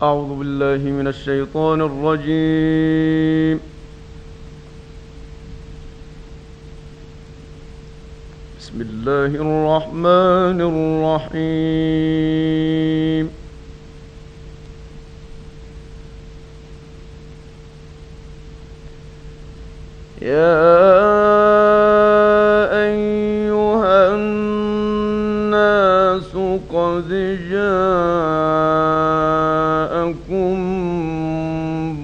أعوذ بالله من الشيطان الرجيم. بسم الله الرحمن الرحيم. يا أيها الناس قد جاءكم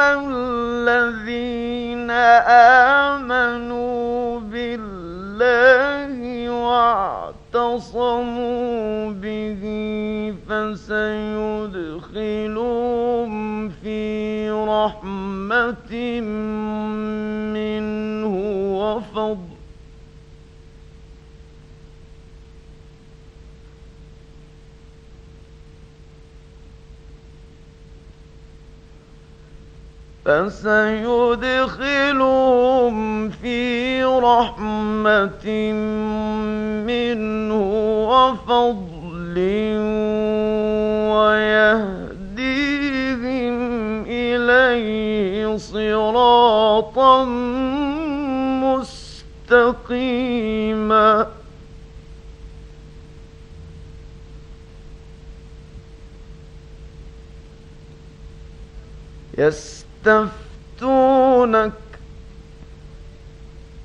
الذين آمنوا بالله واعتصموا به فسيدخلهم في رحمة منه وفضل فسيدخلهم في رحمة منه وفضل ويهديهم إليه صراطا مستقيما. يستفتونك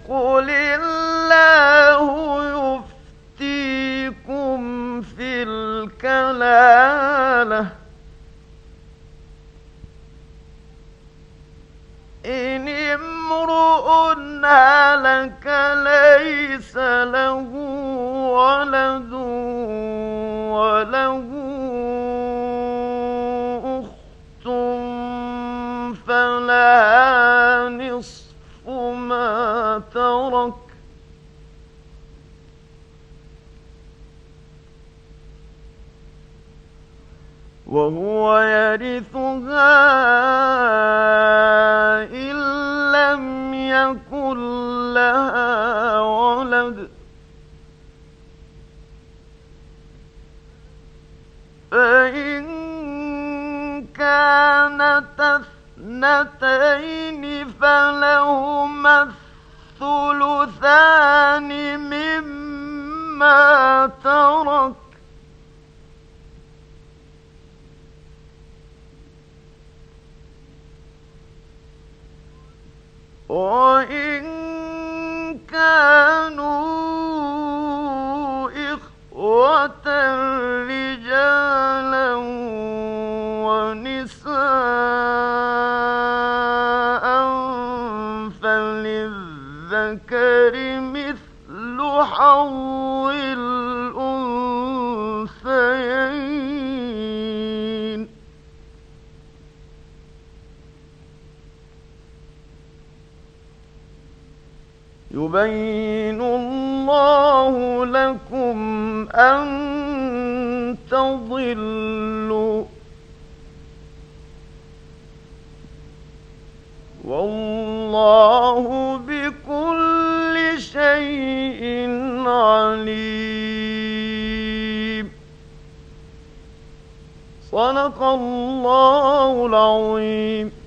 قل الله يفتيكم في الكلالة إن امرؤ هلك ليس له ولد وله وهو يرثها إن لم يكن لها ولد. فإن كانت اثنتين فلهما الثلثان وإن كانوا إخوة رجالا ونساء فللذكر مثل حظ يبين الله لكم أن تضلوا. والله بكل شيء عليم. صدق الله العظيم.